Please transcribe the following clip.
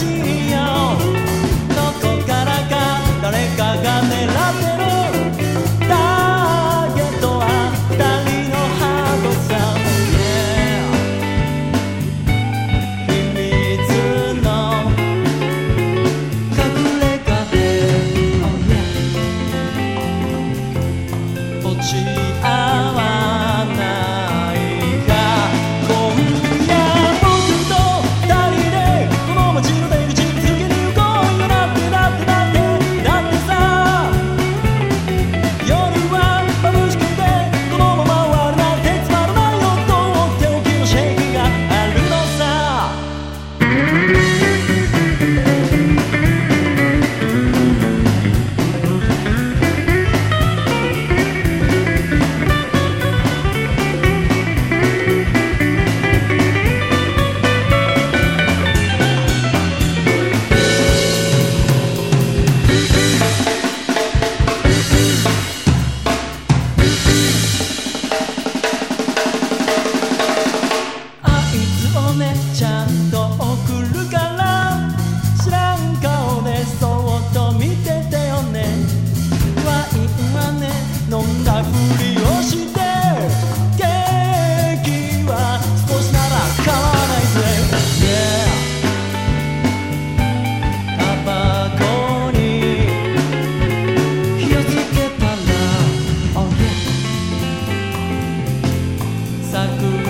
しいお姉ちゃんと送るから。知らん顔でそっと見ててよね。ワインはね飲んだふりをして。ケーキは少しなら買わないぜ、yeah 桜